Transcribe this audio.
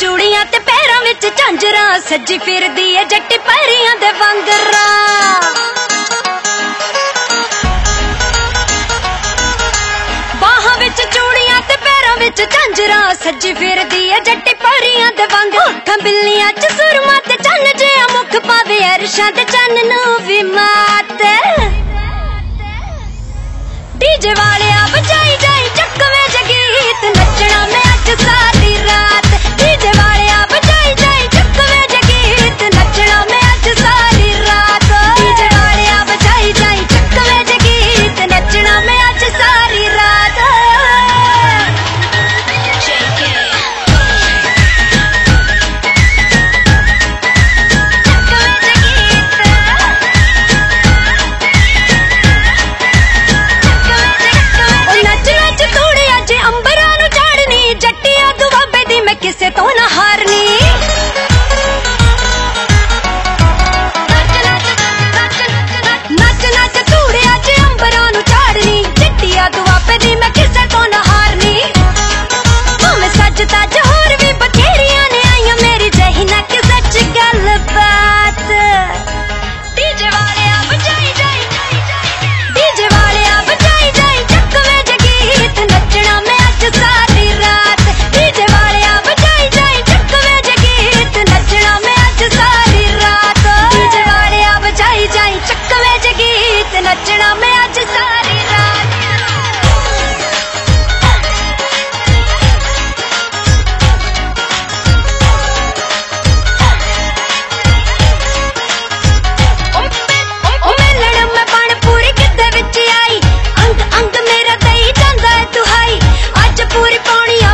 ਚੂੜੀਆਂ ਤੇ ਪੈਰਾਂ ਵਿੱਚ ਝਾਂਜਰਾ, ਸੱਜੀ ਫਿਰਦੀ ਏ ਜੱਟ ਪੈਰੀਆਂ ਦੇ ਵਾਂਗਰਾ। ਬਾਹਾਂ ਵਿੱਚ ਚੂੜੀਆਂ ਤੇ ਪੈਰਾਂ ਵਿੱਚ ਝਾਂਜਰਾ, ਸੱਜੀ ਫਿਰਦੀ ਏ ਜੱਟ ਪੈਰੀਆਂ ਦੇ ਵਾਂਗ ਉੱਠਾਂ ਬਿੱਲੀਆਂ ਚ ਸੁਰਮਾ ਤੇ ਚੰਨ ਜਿਹਾ ਮੁੱਖ ਪਾਵੇ, ਅਰਸ਼ਾਂ ਤੇ ਚੰਨ ਨੂੰ ਵੀ ਮਾਤ। ਡੀਜੇ ਵਾਲਿਆ, ਬਚਾ que ser tão पूरी पौड़िया